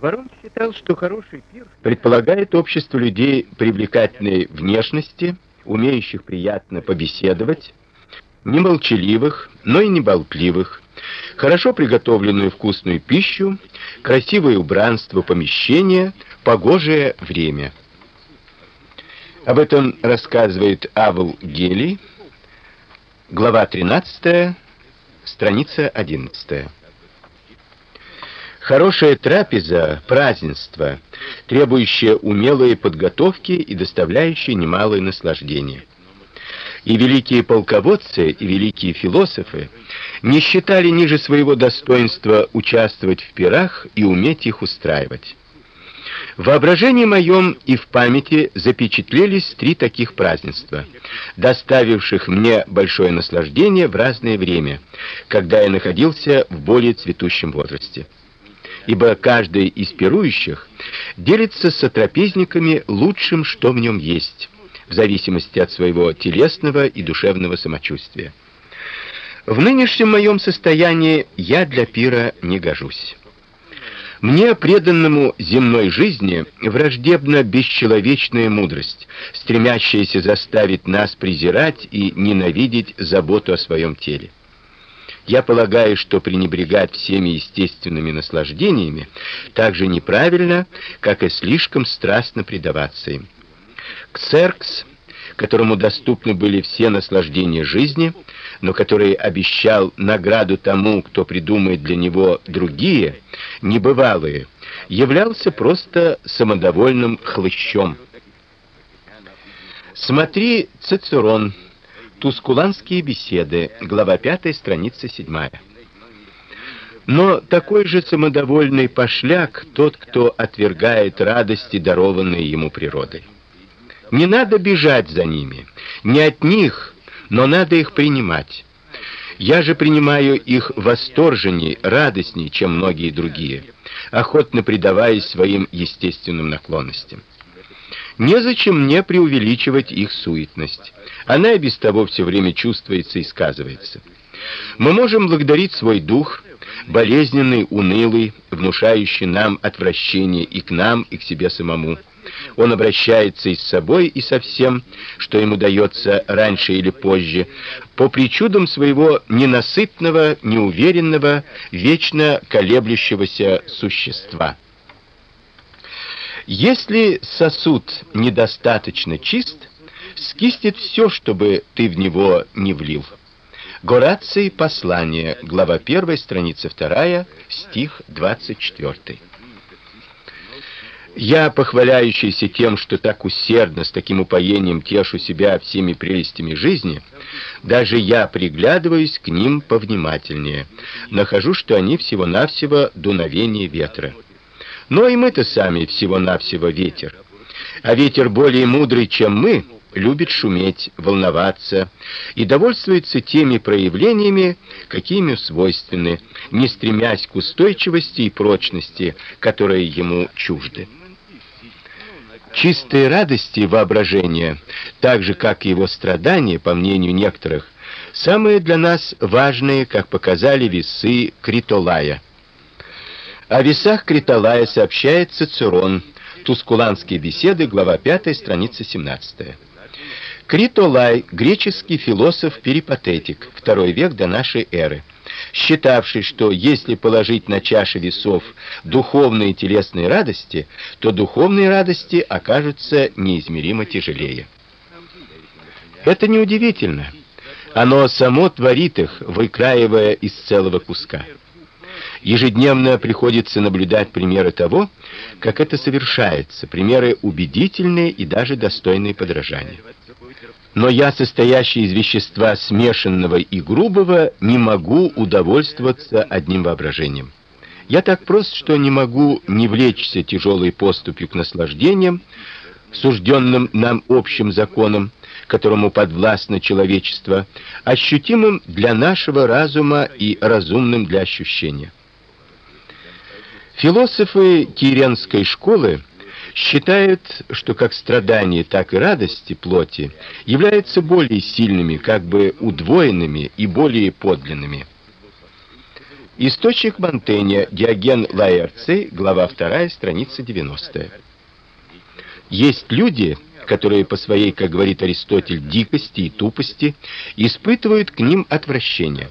Ворон считал, что хороший пир предполагает общество людей привлекательной внешности, умеющих приятно побеседовать, не молчаливых, но и не болтливых, хорошо приготовленную вкусную пищу, красивое убранство помещения, погожее время. Об этом рассказывает Авл Гелий, глава 13, страница 11. Хорошая трапеза празднество, требующее умелой подготовки и доставляющее немалое наслаждение. И великие полководцы, и великие философы не считали ниже своего достоинства участвовать в пирах и уметь их устраивать. В воображении моем и в памяти запечатлелись три таких празднества, доставивших мне большое наслаждение в разное время, когда я находился в более цветущем возрасте ибо каждый из пирующих делится с трапезниками лучшим, что в нем есть, в зависимости от своего телесного и душевного самочувствия. В нынешнем моем состоянии я для пира не гожусь. Мне, преданному земной жизни, враждебна бесчеловечная мудрость, стремящаяся заставить нас презирать и ненавидеть заботу о своем теле. Я полагаю, что пренебрегать всеми естественными наслаждениями так же неправильно, как и слишком страстно предаваться им. Ксеркс, которому доступны были все наслаждения жизни, но который обещал награду тому, кто придумает для него другие, небывалые, являлся просто самодовольным хлыщом. Смотри Цицерон Тускуланские беседы, глава 5, страница 7. Но такой же самодовольный пошляк тот, кто отвергает радости, дарованные ему природой. Не надо бежать за ними, не от них, но надо их принимать. Я же принимаю их восторженней, радостней, чем многие другие, охотно предаваясь своим естественным наклонностям. Незачем мне преувеличивать их суетность. Она и без того все время чувствуется и сказывается. Мы можем благодарить свой дух, болезненный, унылый, внушающий нам отвращение и к нам, и к себе самому. Он обращается и с собой, и со всем, что ему дается раньше или позже, по причудам своего ненасытного, неуверенного, вечно колеблющегося существа. Если сосуд недостаточно чист, скиснет все, чтобы ты в него не влил. Гораций Послание, глава 1, страница 2, стих 24. Я, похваляющийся тем, что так усердно, с таким упоением тешу себя всеми прелестями жизни, даже я приглядываюсь к ним повнимательнее. Нахожу, что они всего-навсего дуновение ветра. Но и мы-то сами всего-навсего ветер. А ветер более мудрый, чем мы, любит шуметь, волноваться и довольствуется теми проявлениями, какими свойственны, не стремясь к устойчивости и прочности, которые ему чужды. Чистые радости воображения, так же как и его страдания, по мнению некоторых, самые для нас важные, как показали весы Критолая. О весах Критолая сообщает Цицерон. Тускуланские беседы, глава 5, страница 17. Критолай, греческий философ-перипатетик, второй век до нашей эры, считавший, что если положить на чаши весов духовные и телесные радости, то духовные радости окажутся неизмеримо тяжелее. Это неудивительно. Оно само творит их, выкраивая из целого куска. Ежедневно приходится наблюдать примеры того, как это совершается, примеры убедительные и даже достойные подражания. Но я, состоящий из вещества смешанного и грубого, не могу удовольствоваться одним воображением. Я так прост, что не могу не влечься тяжелой поступью к наслаждениям, сужденным нам общим законом, которому подвластно человечество, ощутимым для нашего разума и разумным для ощущения. Философы Киренской школы считают, что как страдания, так и радости плоти являются более сильными, как бы удвоенными и более подлинными. Источник Монтэня, Диоген Лаэрций, глава 2, страница 90. Есть люди, которые по своей, как говорит Аристотель, дикости и тупости испытывают к ним отвращение.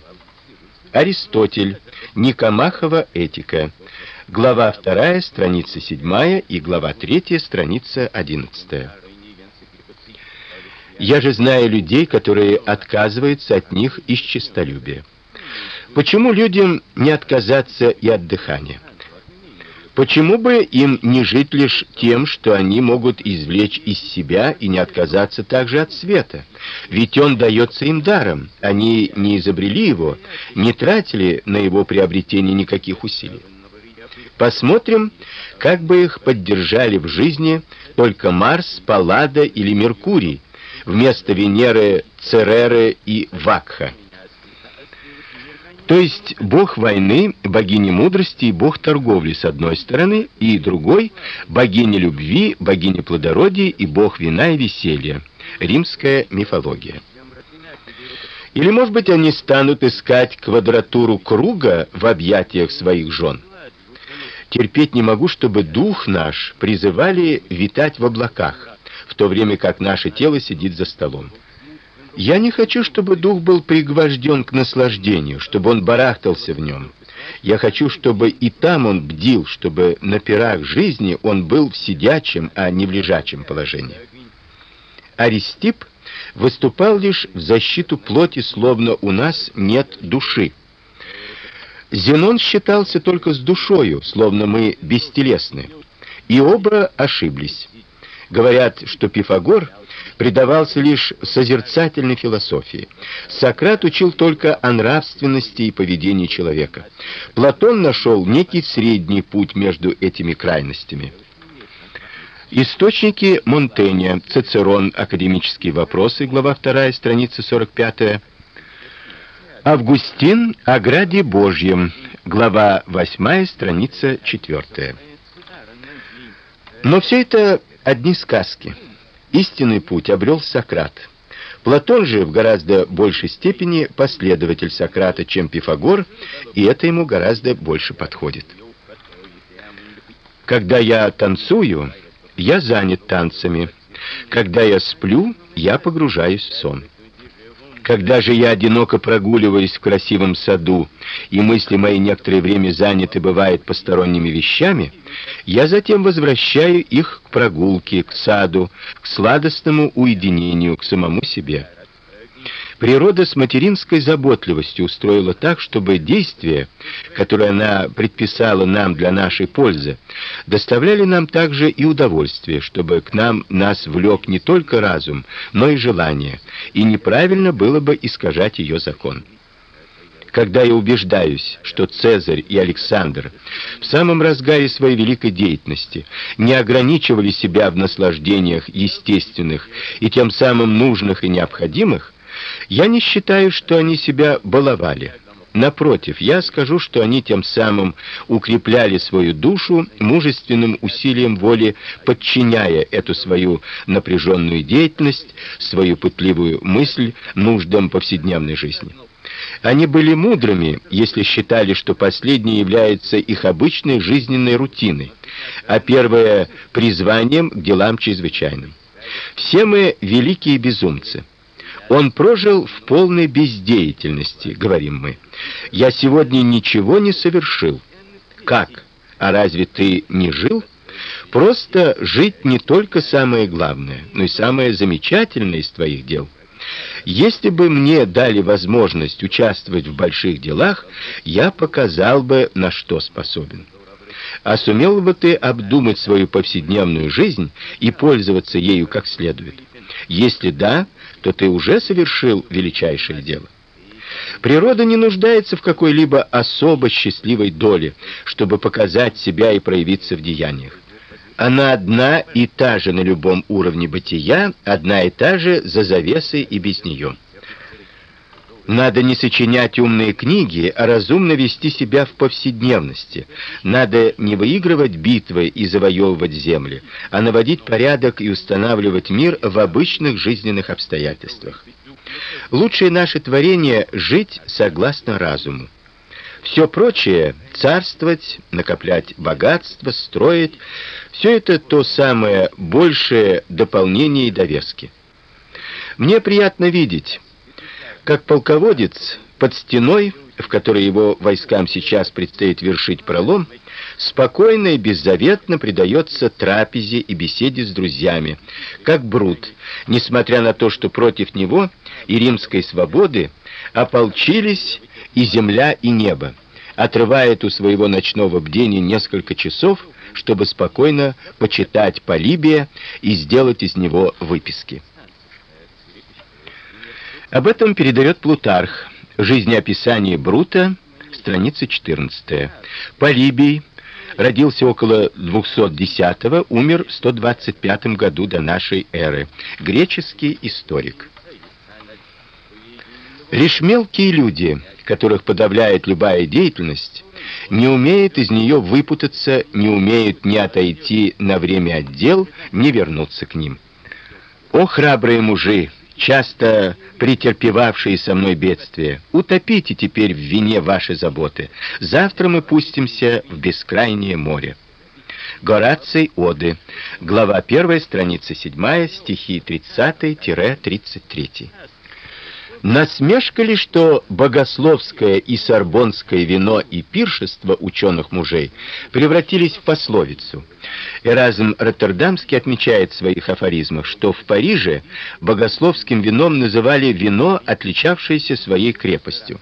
Аристотель, Никомахова этика, глава 2, страница 7 и глава 3, страница 11. Я же знаю людей, которые отказываются от них из честолюбия. Почему людям не отказаться и от дыхания? Почему бы им не жить лишь тем, что они могут извлечь из себя и не отказаться также от света? Ведь он дается им даром. Они не изобрели его, не тратили на его приобретение никаких усилий. Посмотрим, как бы их поддержали в жизни только Марс, Паллада или Меркурий вместо Венеры, Цереры и Вакха. То есть бог войны, богиня мудрости и бог торговли с одной стороны, и другой богиня любви, богиня плодородия и бог вина и веселья. Римская мифология. Или, может быть, они станут искать квадратуру круга в объятиях своих жен. Терпеть не могу, чтобы дух наш призывали витать в облаках, в то время как наше тело сидит за столом. Я не хочу, чтобы дух был пригвожден к наслаждению, чтобы он барахтался в нем. Я хочу, чтобы и там он бдил, чтобы на пирах жизни он был в сидячем, а не в лежачем положении. Аристип выступал лишь в защиту плоти, словно у нас нет души. Зенон считался только с душою, словно мы бестелесны. И оба ошиблись. Говорят, что Пифагор предавался лишь созерцательной философии. Сократ учил только о нравственности и поведении человека. Платон нашел некий средний путь между этими крайностями. Источники Монтэня, Цицерон, Академические вопросы, глава 2, страница 45. Августин о граде Божьем, глава 8, страница 4. Но все это одни сказки. Истинный путь обрел Сократ. Платон же в гораздо большей степени последователь Сократа, чем Пифагор, и это ему гораздо больше подходит. Когда я танцую, я занят танцами. Когда я сплю, я погружаюсь в сон. Когда же я одиноко прогуливаюсь в красивом саду, и мысли мои некоторое время заняты бывают посторонними вещами, я затем возвращаю их к прогулке, к саду, к сладостному уединению, к самому себе. Природа с материнской заботливостью устроила так, чтобы действия, которые она предписала нам для нашей пользы, доставляли нам также и удовольствие, чтобы к нам нас влек не только разум, но и желание, и неправильно было бы искажать ее закон. Когда я убеждаюсь, что Цезарь и Александр в самом разгаре своей великой деятельности не ограничивали себя в наслаждениях естественных и тем самым нужных и необходимых, я не считаю, что они себя баловали. Напротив, я скажу, что они тем самым укрепляли свою душу мужественным усилием воли, подчиняя эту свою напряженную деятельность, свою пытливую мысль нуждам повседневной жизни. Они были мудрыми, если считали, что последнее является их обычной жизненной рутиной, а первое призванием к делам чрезвычайным. Все мы великие безумцы. Он прожил в полной бездеятельности, говорим мы. Я сегодня ничего не совершил. Как? А разве ты не жил? Просто жить не только самое главное, но и самое замечательное из твоих дел. Если бы мне дали возможность участвовать в больших делах, я показал бы, на что способен. А сумел бы ты обдумать свою повседневную жизнь и пользоваться ею как следует? Если да, то ты уже совершил величайшее дело. Природа не нуждается в какой-либо особо счастливой доле, чтобы показать себя и проявиться в деяниях. Она одна и та же на любом уровне бытия, одна и та же за завесой и без нее. Надо не сочинять умные книги, а разумно вести себя в повседневности. Надо не выигрывать битвы и завоевывать земли, а наводить порядок и устанавливать мир в обычных жизненных обстоятельствах. Лучшее наше творение жить согласно разуму. Все прочее царствовать, накоплять богатство, строить все это то самое большее дополнение и довески. Мне приятно видеть, как полководец под стеной, в которой его войскам сейчас предстоит вершить пролом, спокойно и беззаветно предается трапезе и беседе с друзьями, как Брут, несмотря на то, что против него и римской свободы ополчились и земля, и небо, отрывает у своего ночного бдения несколько часов, чтобы спокойно почитать Полибия и сделать из него выписки. Об этом передает Плутарх. Жизнеописание Брута, страница 14. Полибий родился около 210-го, умер в 125 году до нашей эры. Греческий историк. Лишь мелкие люди, которых подавляет любая деятельность, не умеют из нее выпутаться, не умеют ни отойти на время от дел, ни вернуться к ним. О храбрые мужи, часто претерпевавшие со мной бедствия, утопите теперь в вине ваши заботы. Завтра мы пустимся в бескрайнее море. Гораций Оды. Глава 1, страница 7, стихи 30-33. Насмешка ли, что богословское и сорбонское вино и пиршество ученых мужей превратились в пословицу? Эразм Роттердамский отмечает в своих афоризмах, что в Париже богословским вином называли вино, отличавшееся своей крепостью.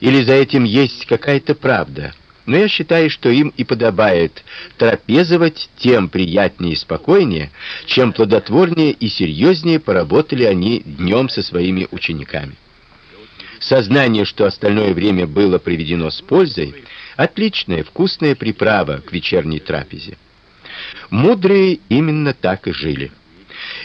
Или за этим есть какая-то правда? Но я считаю, что им и подобает трапезовать тем приятнее и спокойнее, чем плодотворнее и серьезнее поработали они днем со своими учениками. Сознание, что остальное время было проведено с пользой, отличная вкусная приправа к вечерней трапезе. Мудрые именно так и жили.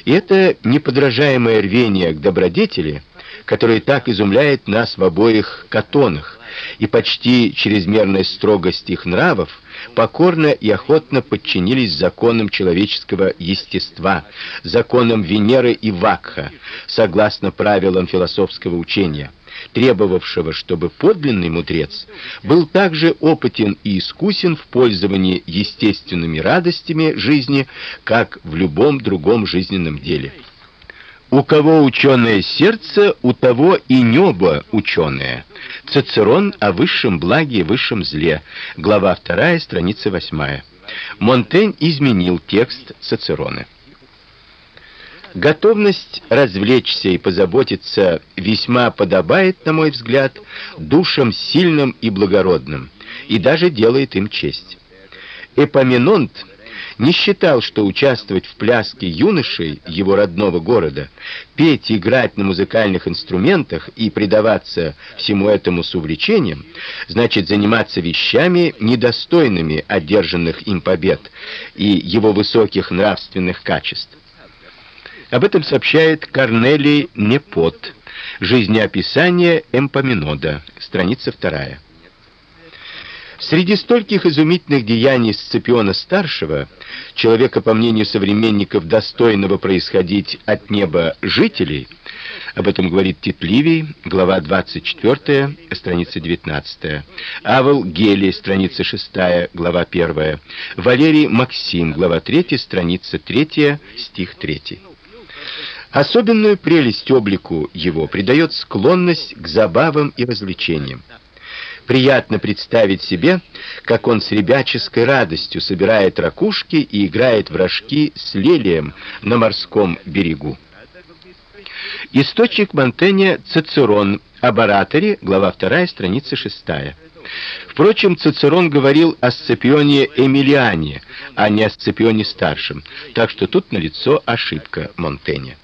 И это неподражаемое рвение к добродетели, которое так изумляет нас в обоих катонах, и почти чрезмерная строгость их нравов покорно и охотно подчинились законам человеческого естества, законам Венеры и Вакха, согласно правилам философского учения, требовавшего, чтобы подлинный мудрец был также опытен и искусен в пользовании естественными радостями жизни, как в любом другом жизненном деле. У кого ученое сердце, у того и небо ученое. Цицерон о высшем благе и высшем зле. Глава 2, страница 8. Монтень изменил текст Цицерона. Готовность развлечься и позаботиться весьма подобает, на мой взгляд, душам сильным и благородным, и даже делает им честь. Эпоминонт не считал, что участвовать в пляске юношей его родного города, петь и играть на музыкальных инструментах и предаваться всему этому с увлечением, значит заниматься вещами недостойными одержанных им побед и его высоких нравственных качеств. Об этом сообщает Корнелий Непот. Жизнеописание Эмпоминода, страница вторая. Среди стольких изумительных деяний Сципиона старшего, человека, по мнению современников, достойного происходить от неба жителей, об этом говорит Тит Ливий, глава 24, страница 19. Авел Гелий, страница 6, глава 1. Валерий Максим, глава 3, страница 3, стих 3. Особенную прелесть облику его придает склонность к забавам и развлечениям. Приятно представить себе, как он с ребяческой радостью собирает ракушки и играет в рожки с лелием на морском берегу. Источник Монтэня Цицерон об ораторе, глава 2, страница 6. Впрочем, Цицерон говорил о Сципионе Эмилиане, а не о Сципионе старшем, так что тут налицо ошибка Монтэня.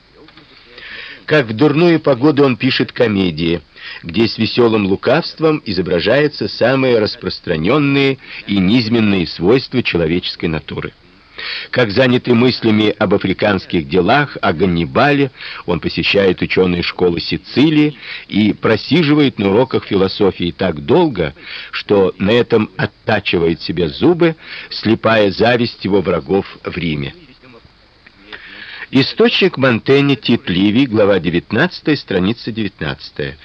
Как в дурную погоду он пишет комедии, где с веселым лукавством изображаются самые распространенные и низменные свойства человеческой натуры. Как занятый мыслями об африканских делах, о Ганнибале, он посещает ученые школы Сицилии и просиживает на уроках философии так долго, что на этом оттачивает себе зубы, слепая зависть его врагов в Риме. Источник Монтенья Тит Ливий, глава 19, страница 19.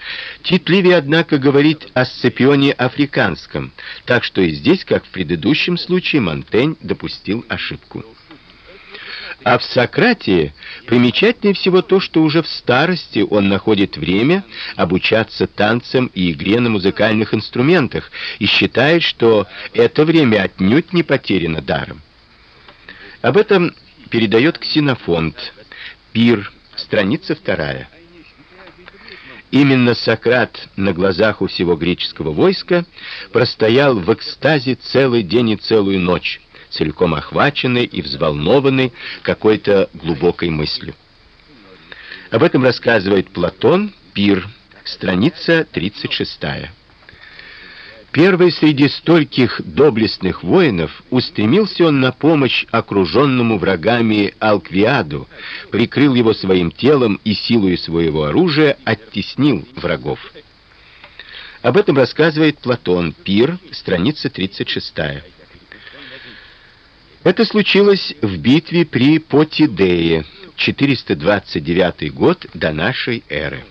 Тит Ливий, однако, говорит о сципионе африканском, так что и здесь, как в предыдущем случае, Монтень допустил ошибку. А в Сократе примечательнее всего то, что уже в старости он находит время обучаться танцам и игре на музыкальных инструментах и считает, что это время отнюдь не потеряно даром. Об этом передает Ксенофонт. Пир, страница вторая. Именно Сократ на глазах у всего греческого войска простоял в экстазе целый день и целую ночь, целиком охваченный и взволнованный какой-то глубокой мыслью. Об этом рассказывает Платон, Пир, страница 36. Первый среди стольких доблестных воинов устремился он на помощь окруженному врагами Алквиаду, прикрыл его своим телом и силой своего оружия оттеснил врагов. Об этом рассказывает Платон, Пир, страница 36. Это случилось в битве при Потидее, 429 год до нашей эры.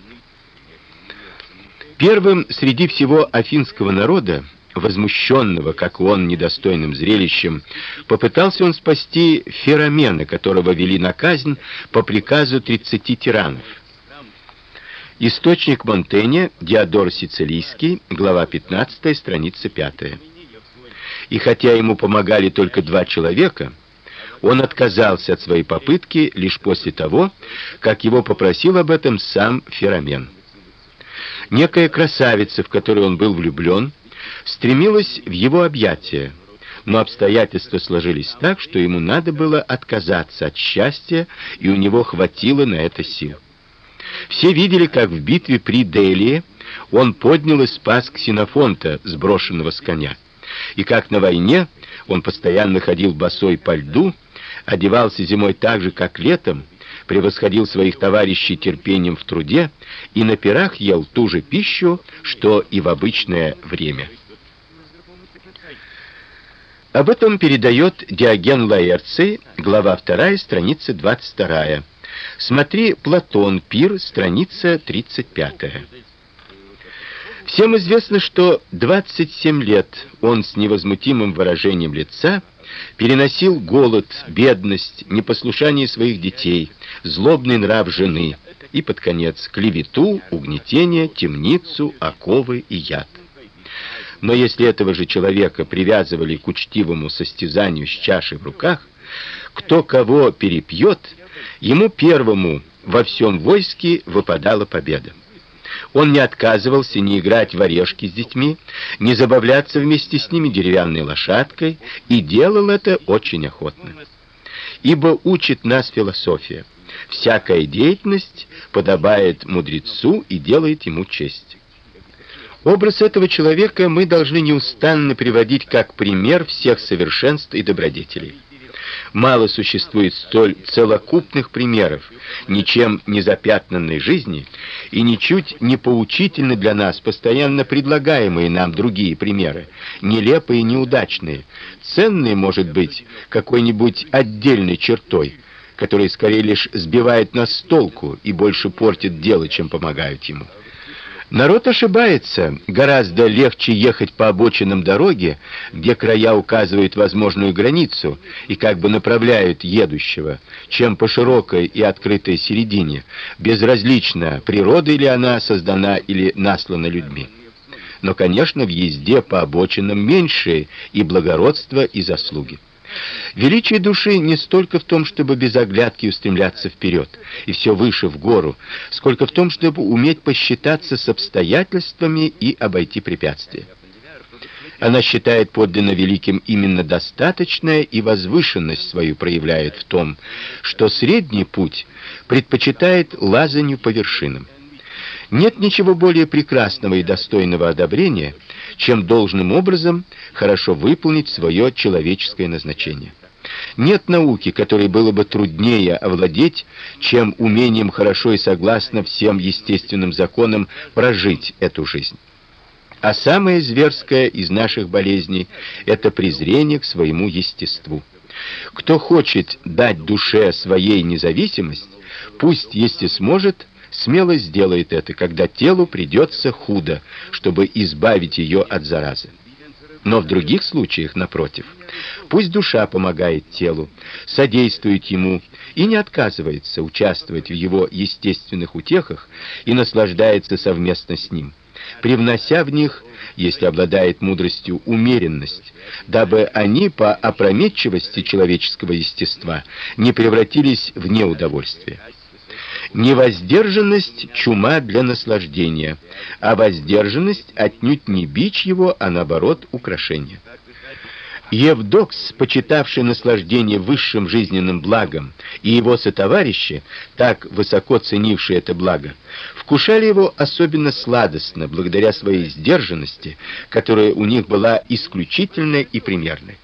Первым среди всего афинского народа, возмущенного, как он, недостойным зрелищем, попытался он спасти Феромена, которого вели на казнь по приказу 30 тиранов. Источник Монтэня, Диодор Сицилийский, глава 15, страница 5. И хотя ему помогали только два человека, он отказался от своей попытки лишь после того, как его попросил об этом сам Феромен. Некая красавица, в которую он был влюблен, стремилась в его объятия, но обстоятельства сложились так, что ему надо было отказаться от счастья, и у него хватило на это сил. Все видели, как в битве при Делии он поднял и спас Ксенофонта, сброшенного с коня, и как на войне он постоянно ходил босой по льду, одевался зимой так же, как летом, превосходил своих товарищей терпением в труде и на пирах ел ту же пищу, что и в обычное время. Об этом передает Диоген Лаэрций, глава 2, страница 22. Смотри Платон, Пир, страница 35. Всем известно, что 27 лет он с невозмутимым выражением лица переносил голод, бедность, непослушание своих детей, злобный нрав жены и под конец клевету, угнетение, темницу, оковы и яд. Но если этого же человека привязывали к учтивому состязанию с чашей в руках, кто кого перепьет, ему первому во всем войске выпадала победа. Он не отказывался ни играть в орешки с детьми, ни забавляться вместе с ними деревянной лошадкой, и делал это очень охотно. Ибо учит нас философия. Всякая деятельность подобает мудрецу и делает ему честь. Образ этого человека мы должны неустанно приводить как пример всех совершенств и добродетелей. Мало существует столь целокупных примеров ничем не запятнанной жизни и ничуть не поучительны для нас постоянно предлагаемые нам другие примеры, нелепые и неудачные, ценные, может быть, какой-нибудь отдельной чертой, которая скорее лишь сбивает нас с толку и больше портит дело, чем помогает ему. Народ ошибается. Гораздо легче ехать по обочинам дороги, где края указывают возможную границу и как бы направляют едущего, чем по широкой и открытой середине, безразлично, природой ли она создана или наслана людьми. Но, конечно, в езде по обочинам меньше и благородства, и заслуги. Величие души не столько в том, чтобы без оглядки устремляться вперед и все выше в гору, сколько в том, чтобы уметь посчитаться с обстоятельствами и обойти препятствия. Она считает подлинно великим именно достаточное и возвышенность свою проявляет в том, что средний путь предпочитает лазанью по вершинам. Нет ничего более прекрасного и достойного одобрения, чем должным образом хорошо выполнить свое человеческое назначение. Нет науки, которой было бы труднее овладеть, чем умением хорошо и согласно всем естественным законам прожить эту жизнь. А самое зверское из наших болезней это презрение к своему естеству. Кто хочет дать душе своей независимость, пусть, если сможет, смело сделает это, когда телу придется худо, чтобы избавить ее от заразы. Но в других случаях, напротив, пусть душа помогает телу, содействует ему и не отказывается участвовать в его естественных утехах и наслаждается совместно с ним, привнося в них, если обладает мудростью, умеренность, дабы они по опрометчивости человеческого естества не превратились в неудовольствие. Невоздержанность чума для наслаждения, а воздержанность отнюдь не бич его, а наоборот украшение. Евдокс, почитавший наслаждение высшим жизненным благом, и его сотоварищи, так высоко ценившие это благо, вкушали его особенно сладостно, благодаря своей сдержанности, которая у них была исключительной и примерной.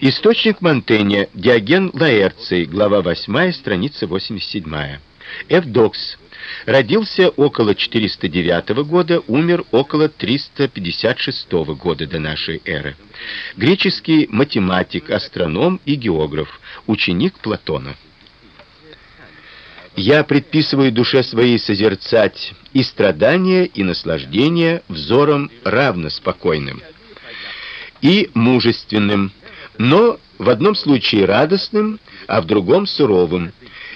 Источник Монтэня, Диоген Лаэрций, глава 8, страница 87. Эвдокс родился около 409 года, умер около 356 года до нашей эры. Греческий математик, астроном и географ, ученик Платона. Я предписываю душе своей созерцать и страдания, и наслаждения взором равно и мужественным, но в одном случае радостным, а в другом суровым.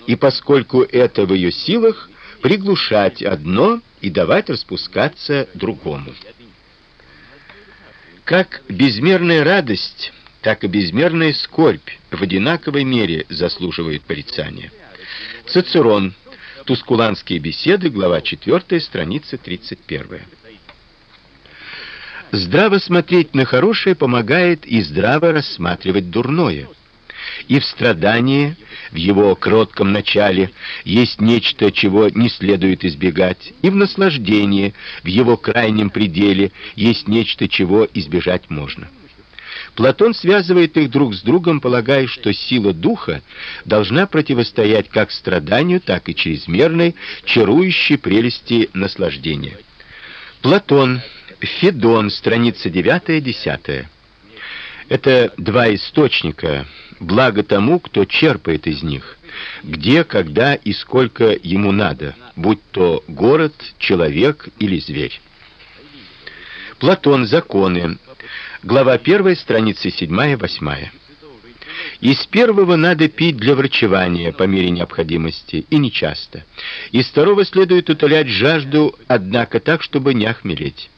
И поскольку это в ее силах, приглушать одно и давать распускаться другому. Как безмерная радость, так и безмерная скорбь в одинаковой мере заслуживают порицания. Цицерон. Тускуланские беседы, глава 4, страница 31. Здраво смотреть на хорошее помогает и здраво рассматривать дурное. И в страдании, в его кротком начале, есть нечто, чего не следует избегать, и в наслаждении, в его крайнем пределе, есть нечто, чего избежать можно. Платон связывает их друг с другом, полагая, что сила духа должна противостоять как страданию, так и чрезмерной, чарующей прелести наслаждения. Платон Федон, страница 9-10. Это два источника, благо тому, кто черпает из них, где, когда и сколько ему надо, будь то город, человек или зверь. Платон. Законы. Глава 1, страницы 7-8. Из первого надо пить для врачевания по мере необходимости и не часто. Из второго следует утолять жажду, однако так, чтобы не охмелеть.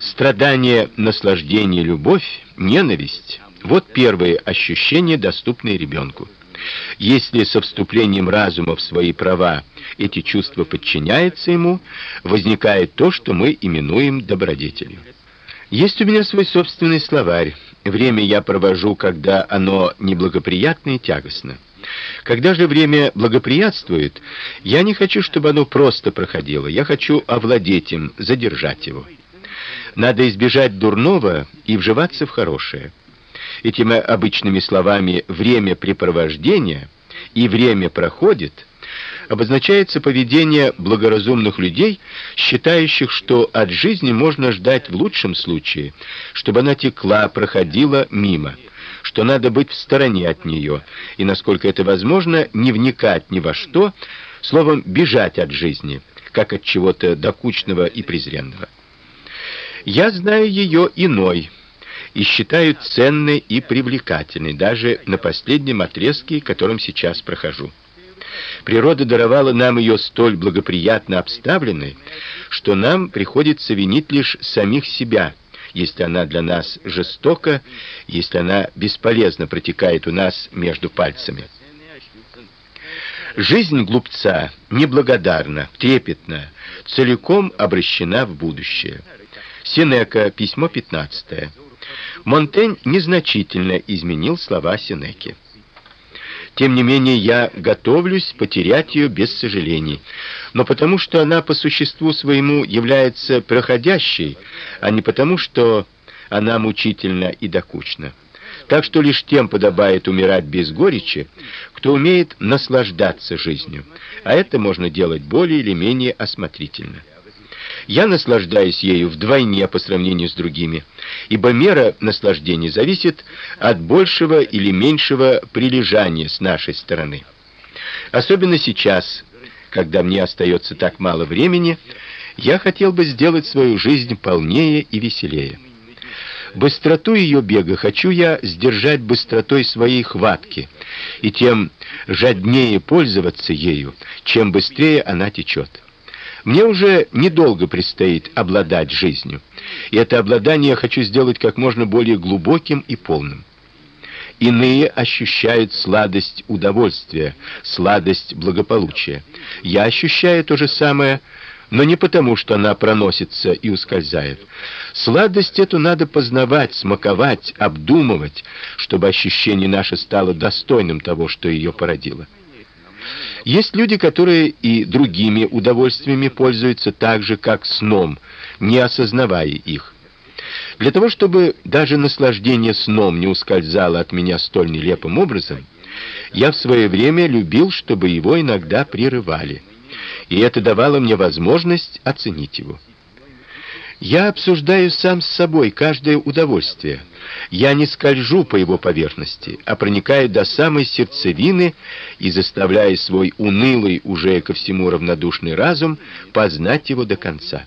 Страдание, наслаждение, любовь, ненависть вот первые ощущения, доступные ребенку. Если со вступлением разума в свои права эти чувства подчиняются ему, возникает то, что мы именуем добродетелью. Есть у меня свой собственный словарь. Время я провожу, когда оно неблагоприятно и тягостно. Когда же время благоприятствует, я не хочу, чтобы оно просто проходило. Я хочу овладеть им, задержать его. Надо избежать дурного и вживаться в хорошее. Этими обычными словами времяпрепровождение и время проходит обозначается поведение благоразумных людей, считающих, что от жизни можно ждать в лучшем случае, чтобы она текла, проходила мимо, что надо быть в стороне от нее и насколько это возможно, не вникать ни во что, словом, бежать от жизни, как от чего-то докучного и презренного. Я знаю ее иной и считаю ценной и привлекательной даже на последнем отрезке, которым сейчас прохожу. Природа даровала нам ее столь благоприятно обставленной, что нам приходится винить лишь самих себя, если она для нас жестока, если она бесполезно протекает у нас между пальцами. Жизнь глупца неблагодарна, трепетна, целиком обращена в будущее. Сенека, письмо 15. Монтень незначительно изменил слова Сенеки. Тем не менее, я готовлюсь потерять ее без сожалений, но потому что она по существу своему является проходящей, а не потому что она мучительна и докучна. Так что лишь тем подобает умирать без горечи, кто умеет наслаждаться жизнью, а это можно делать более или менее осмотрительно. Я наслаждаюсь ею вдвойне по сравнению с другими, ибо мера наслаждения зависит от большего или меньшего прилежания с нашей стороны. Особенно сейчас, когда мне остается так мало времени, я хотел бы сделать свою жизнь полнее и веселее. Быстроту ее бега хочу я сдержать быстротой своей хватки, и тем жаднее пользоваться ею, чем быстрее она течет. Мне уже недолго предстоит обладать жизнью, и это обладание хочу сделать как можно более глубоким и полным. Иные ощущают сладость удовольствия, сладость благополучия. Я ощущаю то же самое, но не потому, что она проносится и ускользает. Сладость эту надо познавать, смаковать, обдумывать, чтобы ощущение наше стало достойным того, что ее породило. Есть люди, которые и другими удовольствиями пользуются так же, как сном, не осознавая их. Для того, чтобы даже наслаждение сном не ускользало от меня столь нелепым образом, я в свое время любил, чтобы его иногда прерывали и это давало мне возможность оценить его. Я обсуждаю сам с собой каждое удовольствие. Я не скольжу по его поверхности, а проникаю до самой сердцевины и заставляю свой унылый, уже ко всему равнодушный разум познать его до конца.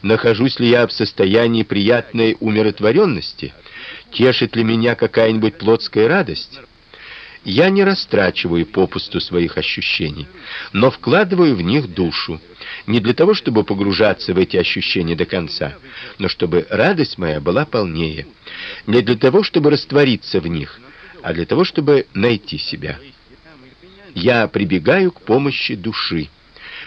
Нахожусь ли я в состоянии приятной умиротворенности? Тешит ли меня какая-нибудь плотская радость? Я не растрачиваю попусту своих ощущений, но вкладываю в них душу, не для того, чтобы погружаться в эти ощущения до конца, но чтобы радость моя была полнее, не для того, чтобы раствориться в них, а для того, чтобы найти себя. Я прибегаю к помощи души,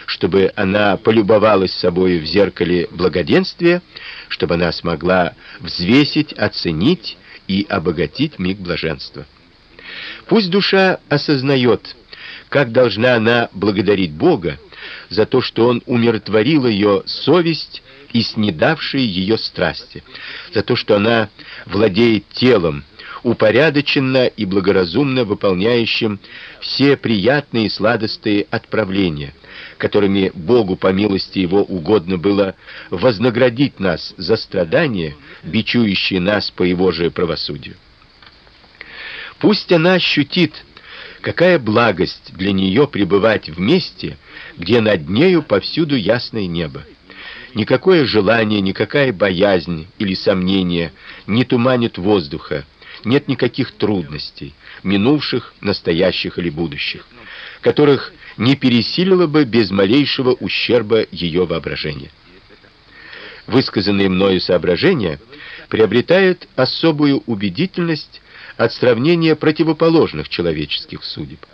чтобы она полюбовалась собой в зеркале благоденствия, чтобы она смогла взвесить, оценить и обогатить миг блаженства. Пусть душа осознает, как должна она благодарить Бога за то, что он умиротворил ее совесть и снедавшие ее страсти, за то, что она владеет телом, упорядоченно и благоразумно выполняющим все приятные и сладостные отправления, которыми Богу по милости его угодно было вознаградить нас за страдания, бичующие нас по его же правосудию. Пусть она ощутит, какая благость для нее пребывать в месте, где над нею повсюду ясное небо. Никакое желание, никакая боязнь или сомнение не туманит воздуха. Нет никаких трудностей, минувших, настоящих или будущих, которых не пересилило бы без малейшего ущерба ее воображения. Высказанные мною соображения приобретают особую убедительность от сравнения противоположных человеческих судеб.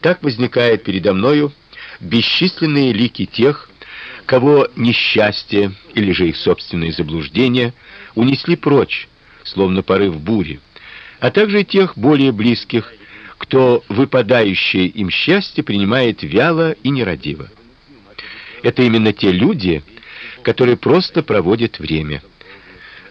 Так возникает передо мною бесчисленные лики тех, кого несчастье или же их собственные заблуждения унесли прочь, словно порыв бури, а также тех более близких, кто выпадающее им счастье принимает вяло и нерадиво. Это именно те люди, которые просто проводят время.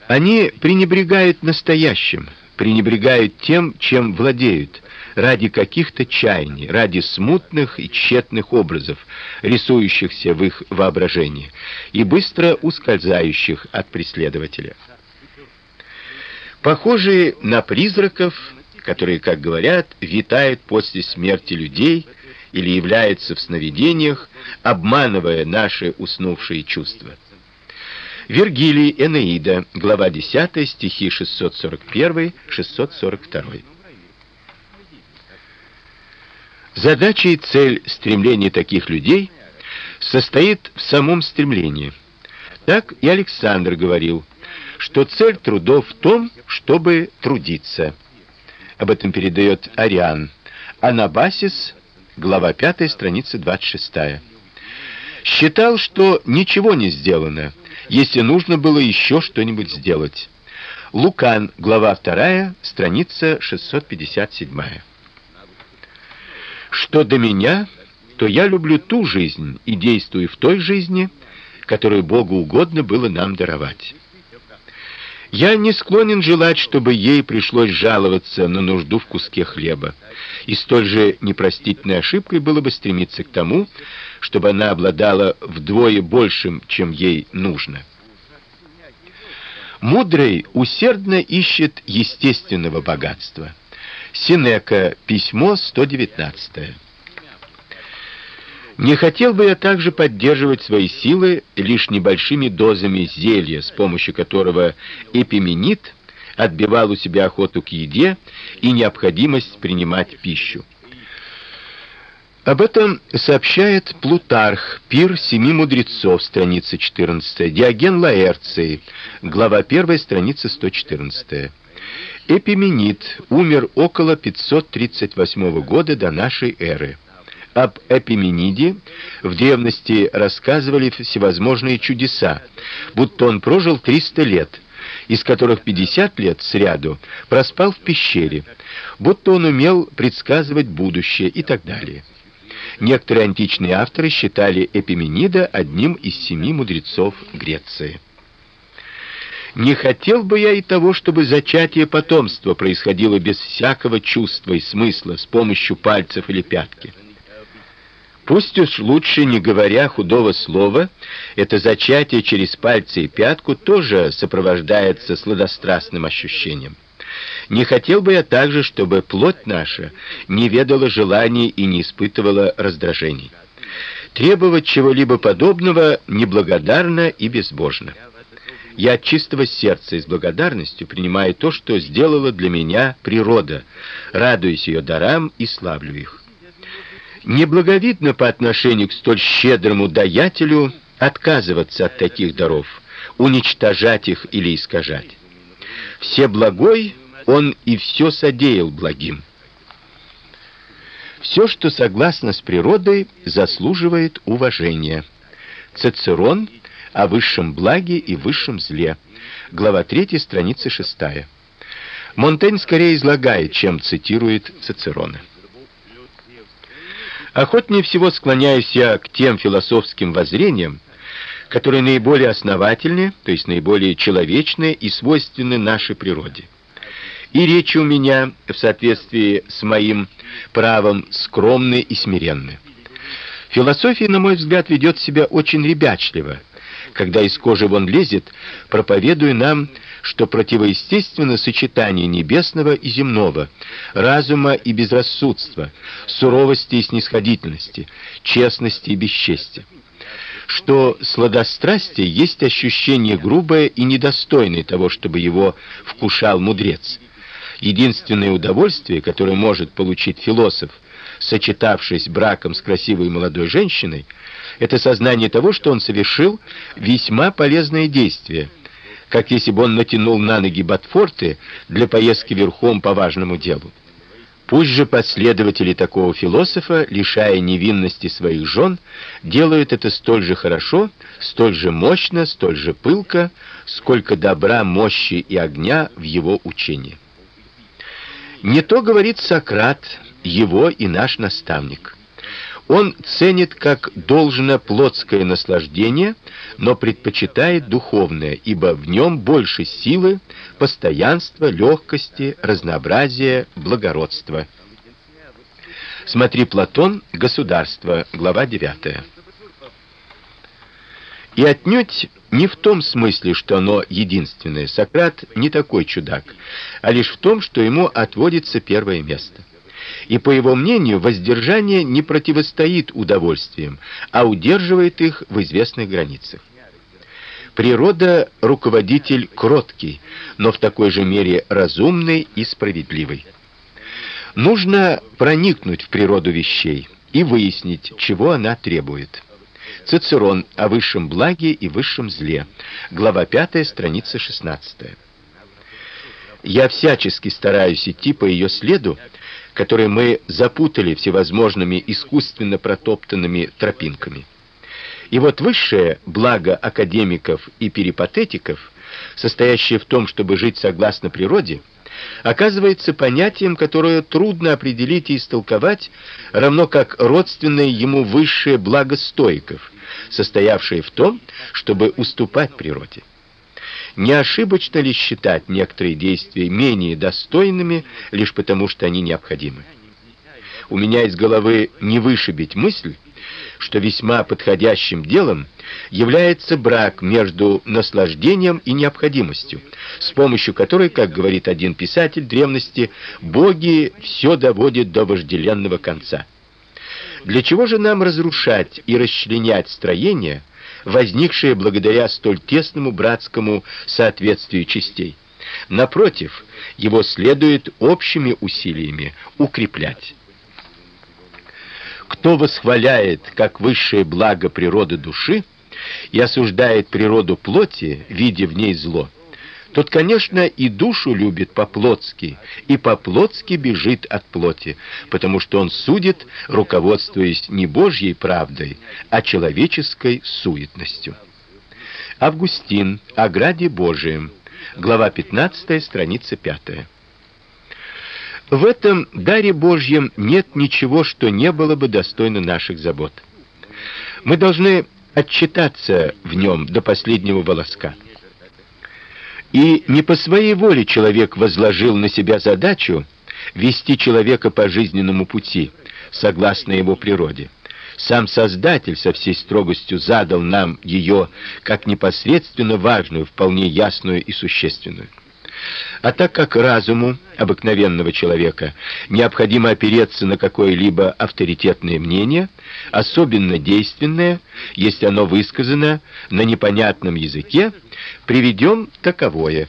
Они пренебрегают настоящим, пренебрегают тем, чем владеют, ради каких-то чаяний, ради смутных и тщетных образов, рисующихся в их воображении и быстро ускользающих от преследователя. Похожие на призраков, которые, как говорят, витают после смерти людей или являются в сновидениях, обманывая наши уснувшие чувства. Вергилий, Энеида, глава 10, стихи 641-642. Задача и цель стремления таких людей состоит в самом стремлении. Так и Александр говорил, что цель трудов в том, чтобы трудиться. Об этом передает Ариан. Анабасис, глава 5, страница 26. Считал, что ничего не сделано если нужно было еще что-нибудь сделать. Лукан, глава 2, страница 657. Что до меня, то я люблю ту жизнь и действую в той жизни, которую Богу угодно было нам даровать. Я не склонен желать, чтобы ей пришлось жаловаться на нужду в куске хлеба. И столь же непростительной ошибкой было бы стремиться к тому, чтобы она обладала вдвое большим, чем ей нужно. Мудрый усердно ищет естественного богатства. Синека, письмо 119. Не хотел бы я также поддерживать свои силы лишь небольшими дозами зелья, с помощью которого Эпименид отбивал у себя охоту к еде и необходимость принимать пищу. Об этом сообщает Плутарх, Пир семи мудрецов, страница 14, Диоген Лаэрций, глава 1, страница 114. Эпименид умер около 538 года до нашей эры. Об Эпимениде в древности рассказывали всевозможные чудеса, будто он прожил 300 лет, из которых 50 лет сряду проспал в пещере, будто он умел предсказывать будущее и так далее. Некоторые античные авторы считали Эпименида одним из семи мудрецов Греции. Не хотел бы я и того, чтобы зачатие потомства происходило без всякого чувства и смысла, с помощью пальцев или пятки. Пусть уж лучше, не говоря худого слова, это зачатие через пальцы и пятку тоже сопровождается сладострастным ощущением. Не хотел бы я также, чтобы плоть наша не ведала желаний и не испытывала раздражений. Требовать чего-либо подобного неблагодарно и безбожно. Я от чистого сердца и с благодарностью принимаю то, что сделала для меня природа, радуюсь ее дарам и славлю их. Неблаговидно по отношению к столь щедрому даятелю отказываться от таких даров, уничтожать их или искажать. Все благой он и все содеял благим. Все, что согласно с природой, заслуживает уважения. Цицерон о высшем благе и высшем зле. Глава 3, страница 6. Монтень скорее излагает, чем цитирует Цицерона. Охотнее всего склоняюсь я к тем философским воззрениям, которые наиболее основательны, то есть наиболее человечны и свойственны нашей природе. И речь у меня в соответствии с моим правом скромны и смиренны. Философия, на мой взгляд, ведет себя очень ребячливо, когда из кожи вон лезет, проповедуя нам, что противоестественно сочетание небесного и земного, разума и безрассудства, суровости и снисходительности, честности и бесчестия. Что сладострастие есть ощущение грубое и недостойное того, чтобы его вкушал мудрец. Единственное удовольствие, которое может получить философ, сочетавшись браком с красивой молодой женщиной, это сознание того, что он совершил весьма полезное действие, как если бы он натянул на ноги ботфорты для поездки верхом по важному делу. Пусть же последователи такого философа, лишая невинности своих жен, делают это столь же хорошо, столь же мощно, столь же пылко, сколько добра, мощи и огня в его учении. Не то говорит Сократ, его и наш наставник. Он ценит как должно плотское наслаждение, но предпочитает духовное, ибо в нем больше силы, постоянства, легкости, разнообразия, благородства. Смотри Платон, Государство, глава 9. И отнюдь не в том смысле, что оно единственное. Сократ не такой чудак, а лишь в том, что ему отводится первое место. И по его мнению, воздержание не противостоит удовольствиям, а удерживает их в известных границах. Природа руководитель кроткий, но в такой же мере разумный и справедливый. Нужно проникнуть в природу вещей и выяснить, чего она требует. Цицерон о высшем благе и высшем зле. Глава 5, страница 16. Я всячески стараюсь идти по ее следу, который мы запутали всевозможными искусственно протоптанными тропинками. И вот высшее благо академиков и перипатетиков, состоящее в том, чтобы жить согласно природе, оказывается понятием, которое трудно определить и истолковать, равно как родственное ему высшее благо стоиков, состоявшее в том, чтобы уступать природе. Не ошибочно ли считать некоторые действия менее достойными лишь потому, что они необходимы? у меня из головы не вышибить мысль, что весьма подходящим делом является брак между наслаждением и необходимостью, с помощью которой, как говорит один писатель древности, боги все доводят до вожделенного конца. Для чего же нам разрушать и расчленять строение, возникшее благодаря столь тесному братскому соответствию частей? Напротив, его следует общими усилиями укреплять. Кто восхваляет как высшее благо природы души и осуждает природу плоти, видя в ней зло, тот, конечно, и душу любит по-плотски, и по-плотски бежит от плоти, потому что он судит, руководствуясь не Божьей правдой, а человеческой суетностью. Августин о граде Божием. Глава 15, страница 5. В этом даре Божьем нет ничего, что не было бы достойно наших забот. Мы должны отчитаться в нем до последнего волоска. И не по своей воле человек возложил на себя задачу вести человека по жизненному пути, согласно его природе. Сам Создатель со всей строгостью задал нам ее как непосредственно важную, вполне ясную и существенную. А так как разуму обыкновенного человека необходимо опереться на какое-либо авторитетное мнение, особенно действенное, если оно высказано на непонятном языке, приведем таковое.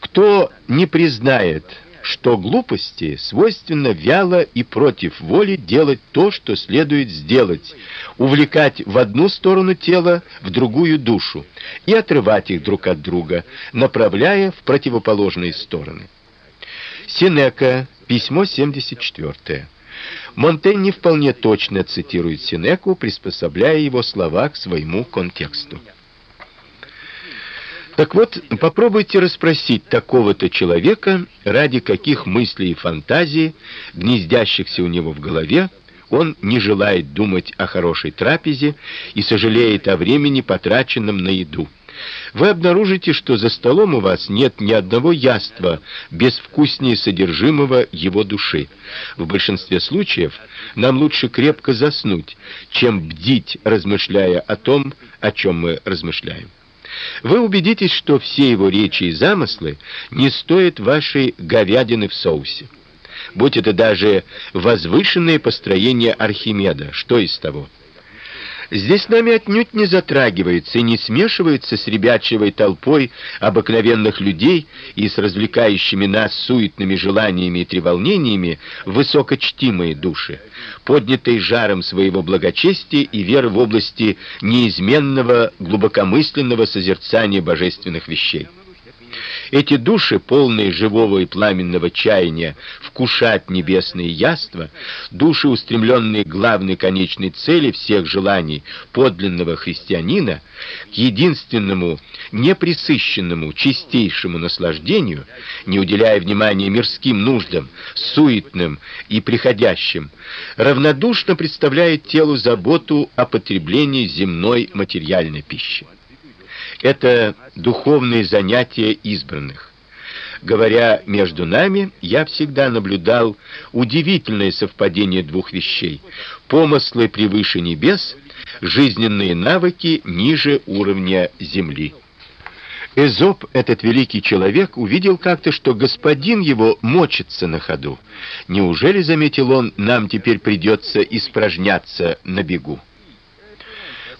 Кто не признает что глупости свойственно вяло и против воли делать то, что следует сделать, увлекать в одну сторону тела, в другую душу и отрывать их друг от друга, направляя в противоположные стороны. Синека, письмо 74. Монтень не вполне точно цитирует Синеку, приспособляя его слова к своему контексту. Так вот, попробуйте расспросить такого-то человека, ради каких мыслей и фантазий, гнездящихся у него в голове, он не желает думать о хорошей трапезе и сожалеет о времени, потраченном на еду. Вы обнаружите, что за столом у вас нет ни одного яства безвкуснее содержимого его души. В большинстве случаев нам лучше крепко заснуть, чем бдить, размышляя о том, о чем мы размышляем. Вы убедитесь, что все его речи и замыслы не стоят вашей говядины в соусе. Будь это даже возвышенное построение Архимеда, что из того? Здесь нами отнюдь не затрагивается и не смешивается с ребячливой толпой обыкновенных людей и с развлекающими нас суетными желаниями и треволнениями высокочтимые души, поднятые жаром своего благочестия и веры в области неизменного глубокомысленного созерцания божественных вещей. Эти души, полные живого и пламенного чаяния вкушать небесные яства, души, устремленные к главной конечной цели всех желаний подлинного христианина, к единственному непресыщенному чистейшему наслаждению, не уделяя внимания мирским нуждам, суетным и приходящим, равнодушно представляет телу заботу о потреблении земной материальной пищи. Это духовные занятия избранных. Говоря между нами, я всегда наблюдал удивительное совпадение двух вещей: помыслы превыше небес, жизненные навыки ниже уровня земли. Эзоп, этот великий человек, увидел как-то, что господин его мочится на ходу. Неужели, заметил он, нам теперь придется испражняться на бегу?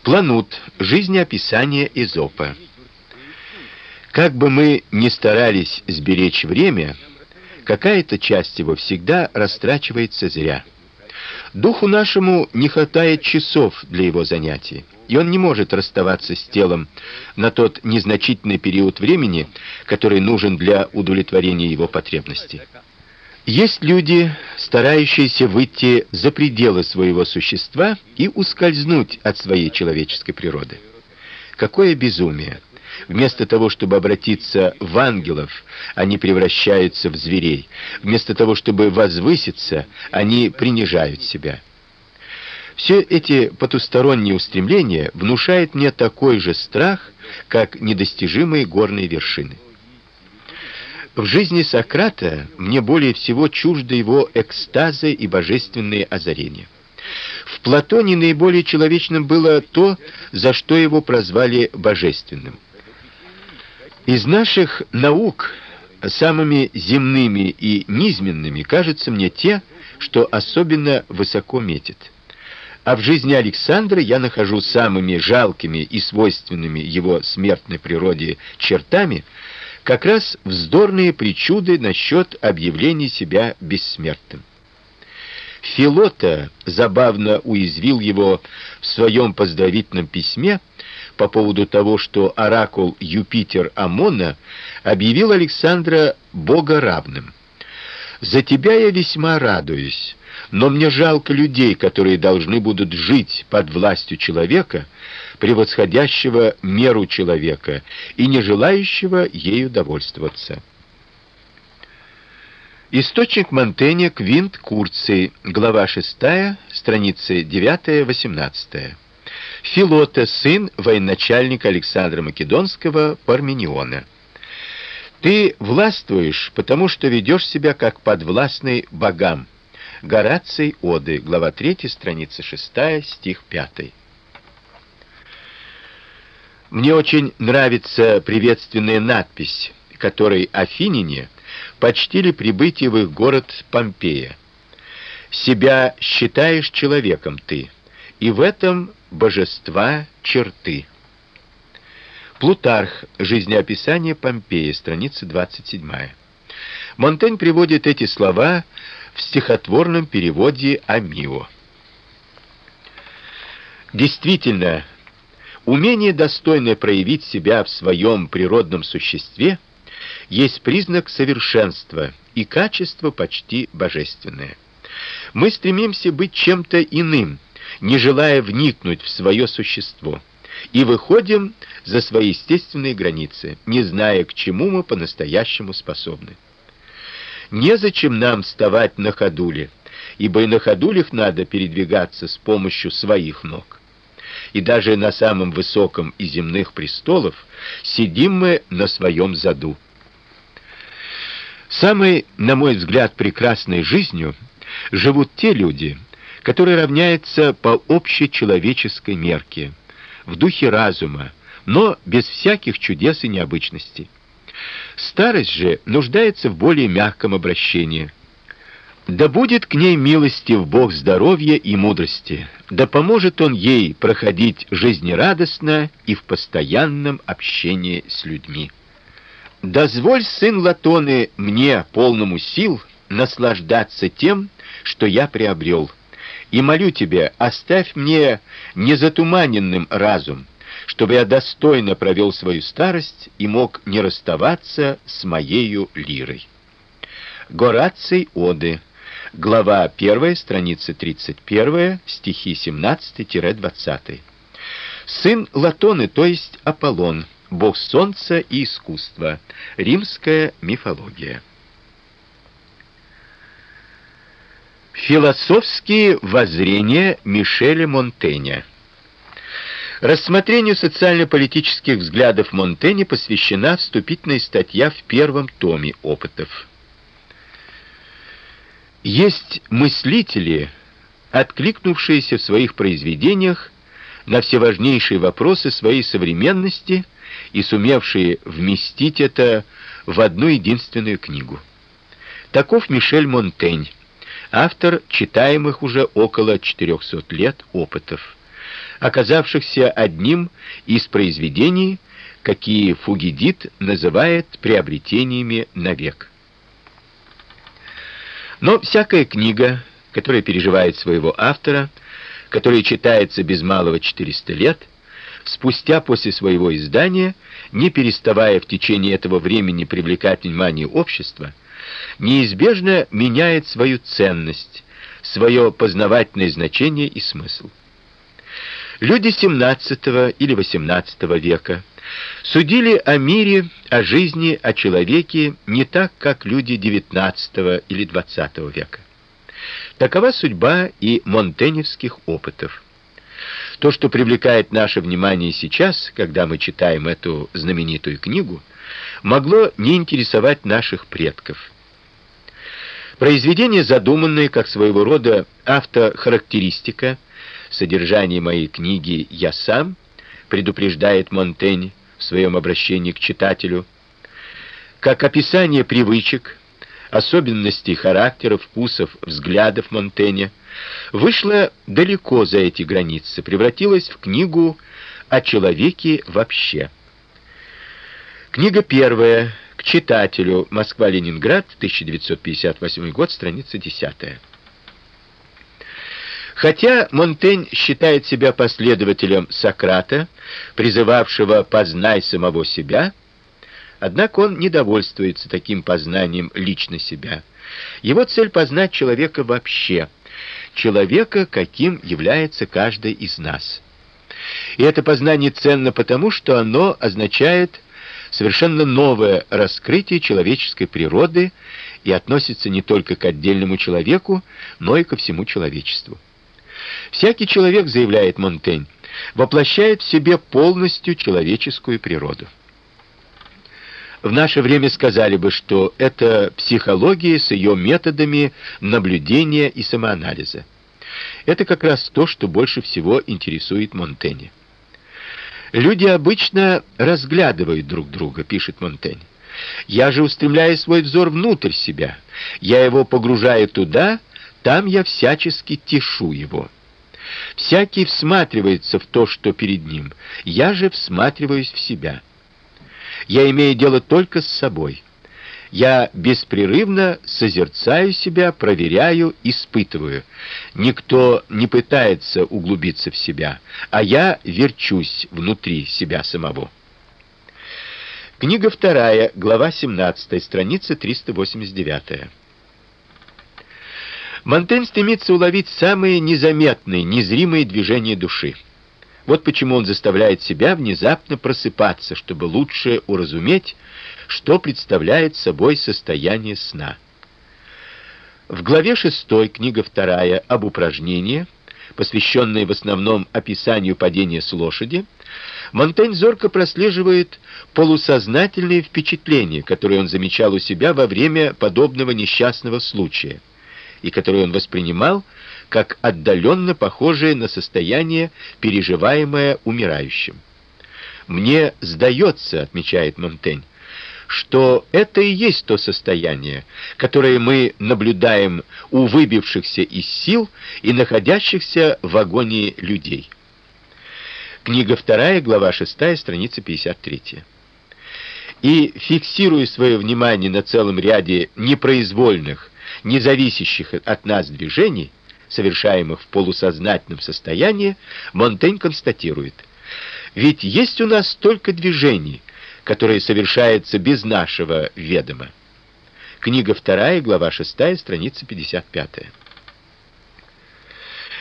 Планут. Жизнеописание Эзопа. Как бы мы ни старались сберечь время, какая-то часть его всегда растрачивается зря. Духу нашему не хватает часов для его занятий, и он не может расставаться с телом на тот незначительный период времени, который нужен для удовлетворения его потребностей. Есть люди, старающиеся выйти за пределы своего существа и ускользнуть от своей человеческой природы. Какое безумие! Вместо того, чтобы обратиться в ангелов, они превращаются в зверей. Вместо того, чтобы возвыситься, они принижают себя. Все эти потусторонние устремления внушают мне такой же страх, как недостижимые горные вершины. В жизни Сократа мне более всего чужды его экстазы и божественные озарения. В Платоне наиболее человечным было то, за что его прозвали божественным. Из наших наук самыми земными и низменными кажутся мне те, что особенно высоко метят. А в жизни Александра я нахожу самыми жалкими и свойственными его смертной природе чертами как раз вздорные причуды насчет объявления себя бессмертным. Филота забавно уязвил его в своем поздравительном письме по поводу того, что оракул Юпитер Амона объявил Александра богоравным. За тебя я весьма радуюсь, но мне жалко людей, которые должны будут жить под властью человека, превосходящего меру человека и не желающего ею довольствоваться. Источник Монтэня, Квинт Курций, глава 6, страницы 9-18. Филота, сын военачальника Александра Македонского, Пармениона. Ты властвуешь, потому что ведешь себя как подвластный богам. Гораций Оды, глава 3, страница 6, стих 5. Мне очень нравится приветственная надпись, которой афиняне почтили прибытие в их город Помпея. Себя считаешь человеком ты, и в этом божества черты. Плутарх. Жизнеописание Помпея, страница 27. Монтень приводит эти слова в стихотворном переводе Амио. Действительно, умение достойно проявить себя в своем природном существе есть признак совершенства и качество почти божественное. Мы стремимся быть чем-то иным, не желая вникнуть в свое существо, и выходим за свои естественные границы, не зная, к чему мы по-настоящему способны. Незачем нам вставать на ходули, ибо и на ходулях надо передвигаться с помощью своих ног. И даже на самом высоком из земных престолов сидим мы на своем заду. Самой, на мой взгляд, прекрасной жизнью живут те люди, которые равняются по общечеловеческой мерке, в духе разума, но без всяких чудес и необычностей. Старость же нуждается в более мягком обращении. Да будет к ней милостив Бог здоровья и мудрости. Да поможет он ей проходить жизнерадостно и в постоянном общении с людьми. Дозволь, сын Латоны, мне, полному сил, наслаждаться тем, что я приобрел. И молю тебя, оставь мне незатуманенным разум, чтобы я достойно провел свою старость и мог не расставаться с моею лирой. Гораций Оды. Глава 1, страница 31, стихи 17-20. Сын Латоны, то есть Аполлон, бог солнца и искусства. Римская мифология. Философские воззрения Мишеля Монтэня. Рассмотрению социально-политических взглядов Монтэня посвящена вступительная статья в первом томе опытов. Есть мыслители, откликнувшиеся в своих произведениях на все важнейшие вопросы своей современности и сумевшие вместить это в одну единственную книгу. Таков Мишель Монтень, автор читаемых уже около 400 лет опытов, оказавшихся одним из произведений, какие Фугидид называет приобретениями навек. Но всякая книга, которая переживает своего автора, которая читается без малого 400 лет, спустя после своего издания, не переставая в течение этого времени привлекать внимание общества, неизбежно меняет свою ценность, свое познавательное значение и смысл. Люди XVII или XVIII века судили о мире, о жизни, о человеке не так, как люди XIX или XX века. Такова судьба и монтеневских опытов. То, что привлекает наше внимание сейчас, когда мы читаем эту знаменитую книгу, могло не интересовать наших предков. Произведение, задуманное как своего рода автохарактеристика, содержание моей книги «Я сам», предупреждает Монтень в своем обращении к читателю, как описание привычек, особенностей характера, вкусов, взглядов Монтэня, вышло далеко за эти границы, превратилось в книгу о человеке вообще. Книга первая. К читателю. Москва-Ленинград, 1958 год, страница 10. Хотя Монтень считает себя последователем Сократа, призывавшего «познай самого себя», однако он не довольствуется таким познанием лично себя. Его цель познать человека вообще, человека, каким является каждый из нас. И это познание ценно потому, что оно означает совершенно новое раскрытие человеческой природы и относится не только к отдельному человеку, но и ко всему человечеству. Всякий человек, заявляет Монтень, воплощает в себе полностью человеческую природу. В наше время сказали бы, что это психология с ее методами наблюдения и самоанализа. Это как раз то, что больше всего интересует Монтэня. Люди обычно разглядывают друг друга, пишет Монтень. Я же устремляю свой взор внутрь себя. Я его погружаю туда, там я всячески тешу его. Всякий всматривается в то, что перед ним. Я же всматриваюсь в себя. Я имею дело только с собой. Я беспрерывно созерцаю себя, проверяю, испытываю. Никто не пытается углубиться в себя, а я верчусь внутри себя самого. Книга вторая, глава 17, страница 389. Монтень стремится уловить самые незаметные, незримые движения души. Вот почему он заставляет себя внезапно просыпаться, чтобы лучше уразуметь, что представляет собой состояние сна. В главе 6, книга 2 об упражнении, посвященной в основном описанию падения с лошади, Монтень зорко прослеживает полусознательные впечатления, которые он замечал у себя во время подобного несчастного случая, и которые он воспринимал как отдаленно похожие на состояние, переживаемое умирающим. Мне сдается, отмечает Монтень, что это и есть то состояние, которое мы наблюдаем у выбившихся из сил и находящихся в агонии людей. Книга 2, глава 6, страница 53. И фиксируя свое внимание на целом ряде непроизвольных, независящих от нас движений, совершаемых в полусознательном состоянии, Монтень констатирует: ведь есть у нас столько движений, которое совершается без нашего ведома. Книга 2, глава 6, страница 55.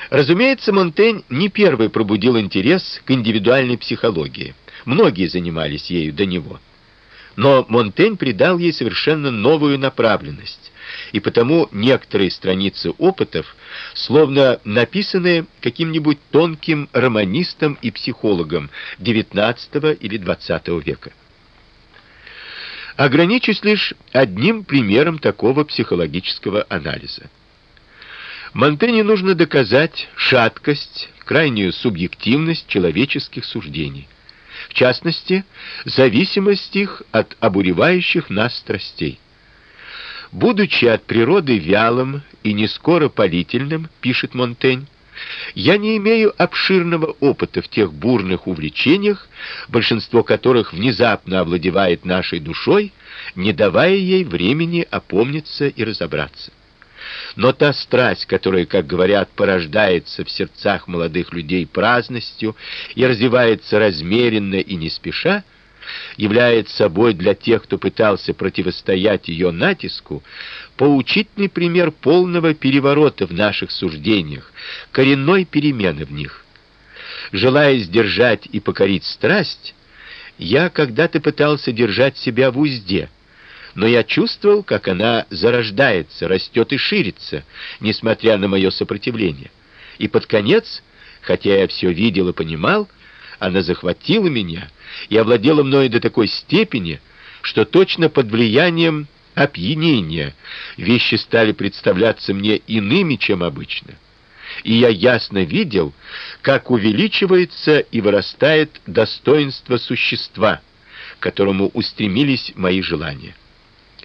Разумеется, Монтень не первый пробудил интерес к индивидуальной психологии. Многие занимались ею до него. Но Монтень придал ей совершенно новую направленность, и потому некоторые страницы опытов словно написаны каким-нибудь тонким романистом и психологом XIX или XX века. Ограничусь лишь одним примером такого психологического анализа. Монтенье нужно доказать шаткость, крайнюю субъективность человеческих суждений, в частности, зависимость их от обуревающих нас страстей. Будучи от природы вялым и не скоро палительным, пишет Монтень, я не имею обширного опыта в тех бурных увлечениях, большинство которых внезапно овладевает нашей душой, не давая ей времени опомниться и разобраться. Но та страсть, которая, как говорят, порождается в сердцах молодых людей праздностью и развивается размеренно и не спеша, является собой для тех, кто пытался противостоять ее натиску, поучительный пример полного переворота в наших суждениях, коренной перемены в них. Желая сдержать и покорить страсть, я когда-то пытался держать себя в узде, но я чувствовал, как она зарождается, растет и ширится, несмотря на мое сопротивление. И под конец, хотя я все видел и понимал, она захватила меня и овладела мною до такой степени, что точно под влиянием опьянения вещи стали представляться мне иными, чем обычно. И я ясно видел, как увеличивается и вырастает достоинство существа, к которому устремились мои желания.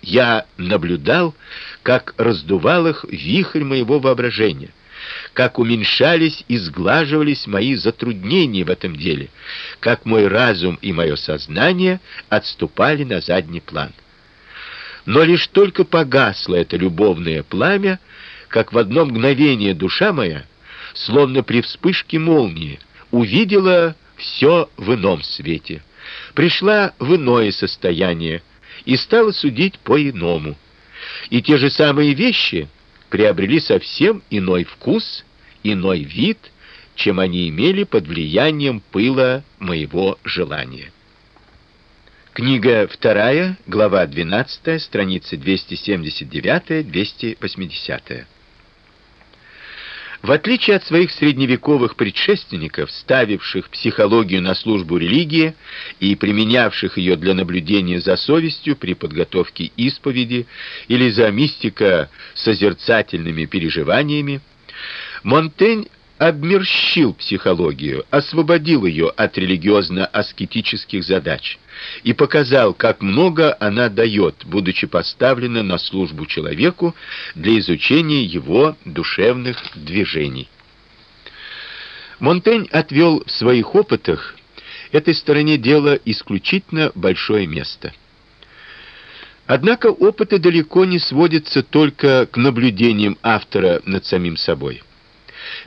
Я наблюдал, как раздувал их вихрь моего воображения, как уменьшались и сглаживались мои затруднения в этом деле, как мой разум и мое сознание отступали на задний план. Но лишь только погасло это любовное пламя, как в одно мгновение душа моя, словно при вспышке молнии, увидела все в ином свете, пришла в иное состояние и стала судить по-иному. И те же самые вещи приобрели совсем иной вкус, иной вид, чем они имели под влиянием пыла моего желания. Книга вторая, глава 12, страницы 279-280. В отличие от своих средневековых предшественников, ставивших психологию на службу религии и применявших ее для наблюдения за совестью при подготовке исповеди или за мистико-созерцательными переживаниями, Монтень обмерщил психологию, освободил ее от религиозно-аскетических задач и показал, как много она дает, будучи поставлена на службу человеку для изучения его душевных движений. Монтень отвел в своих опытах этой стороне дела исключительно большое место. Однако опыты далеко не сводятся только к наблюдениям автора над самим собой.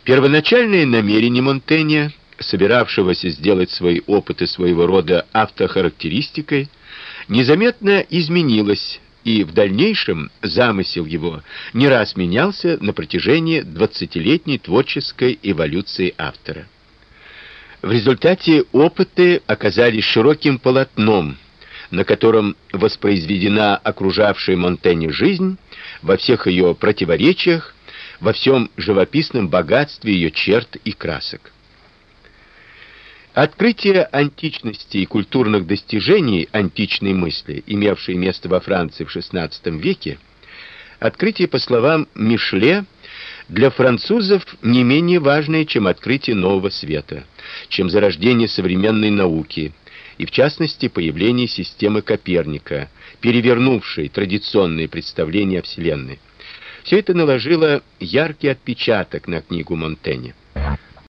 Первоначальное намерение Монтэня, собиравшегося сделать свои опыты своего рода автохарактеристикой, незаметно изменилось, и в дальнейшем замысел его не раз менялся на протяжении двадцатилетней творческой эволюции автора. В результате опыты оказались широким полотном, на котором воспроизведена окружавшая Монтэня жизнь во всех ее противоречиях во всем живописном богатстве ее черт и красок. Открытие античности и культурных достижений античной мысли, имевшие место во Франции в XVI веке, открытие, по словам Мишле, для французов не менее важное, чем открытие нового света, чем зарождение современной науки, и в частности появление системы Коперника, перевернувшей традиционные представления о Вселенной. Все это наложило яркий отпечаток на книгу Монтенья.